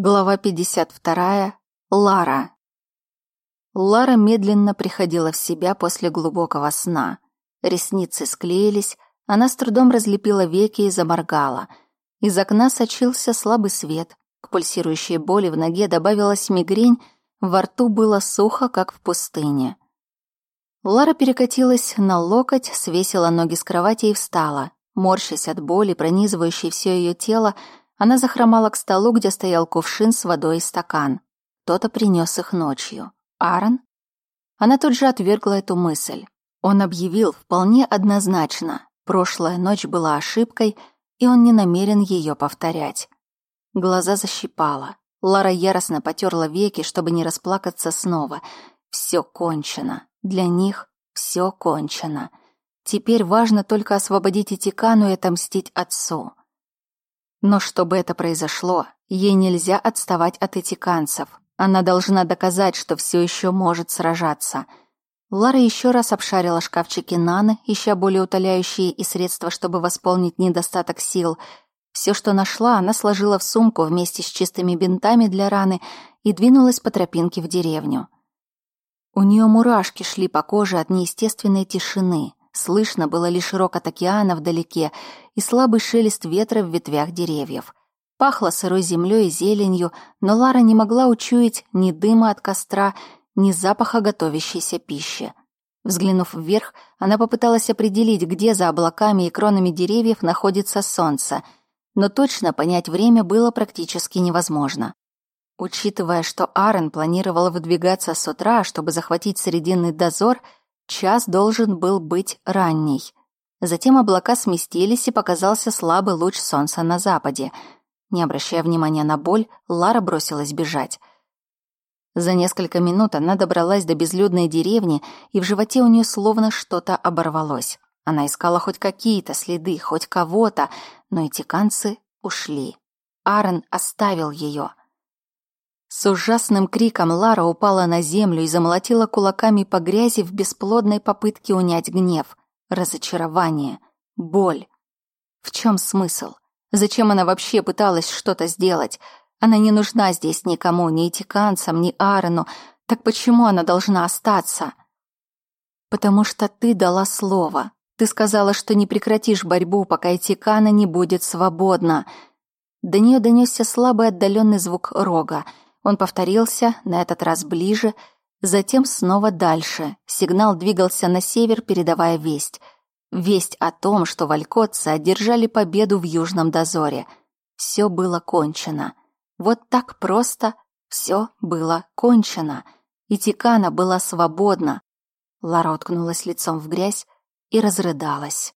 Глава 52. Лара. Лара медленно приходила в себя после глубокого сна. Ресницы склеились, она с трудом разлепила веки и заморгала. Из окна сочился слабый свет. К пульсирующей боли в ноге добавилась мигрень, во рту было сухо, как в пустыне. Лара перекатилась на локоть, свесила ноги с кровати и встала. Морщась от боли, пронизывающей все ее тело, она захромала к столу, где стоял кувшин с водой и стакан. Кто-то принес их ночью. Аарон? Она тут же отвергла эту мысль. Он объявил вполне однозначно. Прошлая ночь была ошибкой, и он не намерен ее повторять. Глаза защипала. Лара яростно потерла веки, чтобы не расплакаться снова. Все кончено. Для них все кончено. Теперь важно только освободить Этикану и отомстить отцу. Но чтобы это произошло, ей нельзя отставать от этиканцев. Она должна доказать, что все еще может сражаться. Лара еще раз обшарила шкафчики Наны, ища более утоляющие и средства, чтобы восполнить недостаток сил. Все, что нашла, она сложила в сумку вместе с чистыми бинтами для раны и двинулась по тропинке в деревню. У нее мурашки шли по коже от неестественной тишины. Слышно было лишь рокот океана вдалеке и слабый шелест ветра в ветвях деревьев. Пахло сырой землей и зеленью, но Лара не могла учуять ни дыма от костра, ни запаха готовящейся пищи. Взглянув вверх, она попыталась определить, где за облаками и кронами деревьев находится солнце, но точно понять время было практически невозможно. Учитывая, что Аарон планировал выдвигаться с утра, чтобы захватить срединный дозор — Час должен был быть ранний. Затем облака сместились, и показался слабый луч солнца на западе. Не обращая внимания на боль, Лара бросилась бежать. За несколько минут она добралась до безлюдной деревни, и в животе у нее словно что-то оборвалось. Она искала хоть какие-то следы, хоть кого-то, но эти канцы ушли. Аарон оставил ее. С ужасным криком Лара упала на землю и замолотила кулаками по грязи в бесплодной попытке унять гнев, разочарование, боль. В чем смысл? Зачем она вообще пыталась что-то сделать? Она не нужна здесь никому, ни этиканцам, ни Аарону. Так почему она должна остаться? Потому что ты дала слово. Ты сказала, что не прекратишь борьбу, пока Этикана не будет свободна. До нее донесся слабый отдаленный звук рога — он повторился, на этот раз ближе, затем снова дальше. Сигнал двигался на север, передавая весть. Весть о том, что валькотцы одержали победу в Южном дозоре. Все было кончено. Вот так просто все было кончено. И Тикана была свободна. Лара уткнулась лицом в грязь и разрыдалась.